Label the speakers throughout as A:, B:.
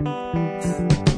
A: Thank you.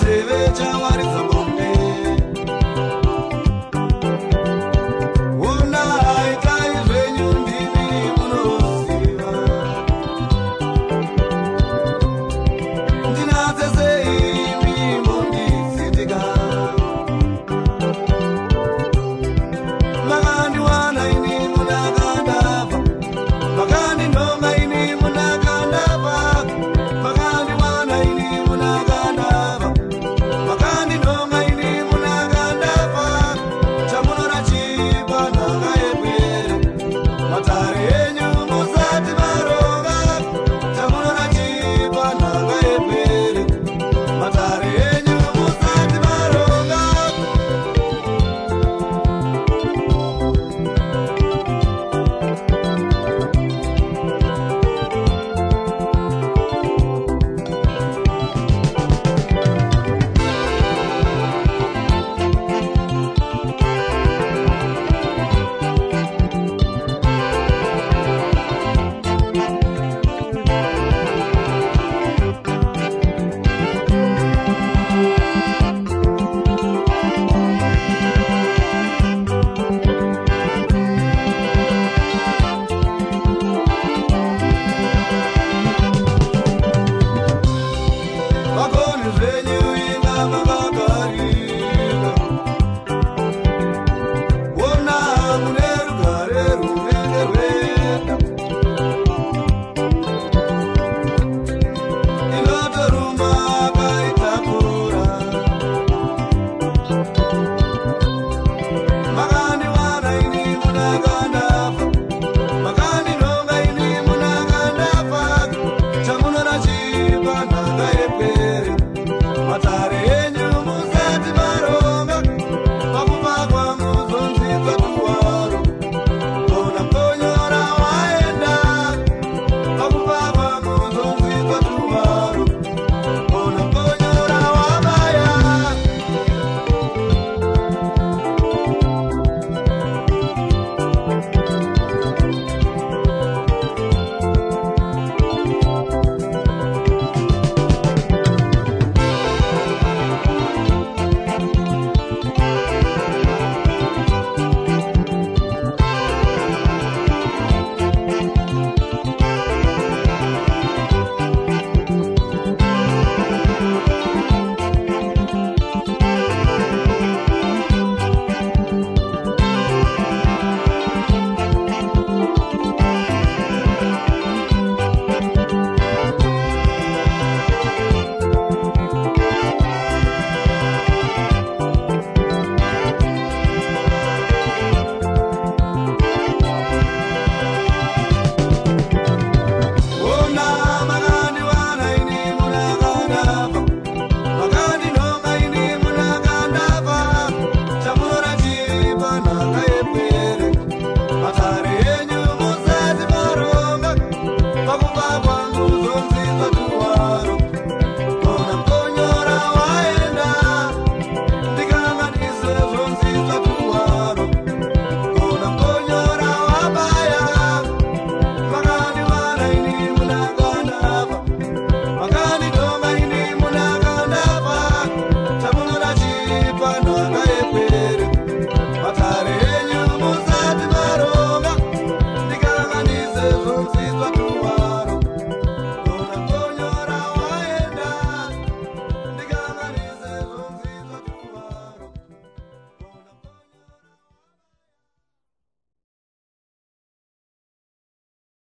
B: nzeve chawaridza bonde una aitai zvenyu ndimi munoziva ndina dzese imi mondisitika vakandi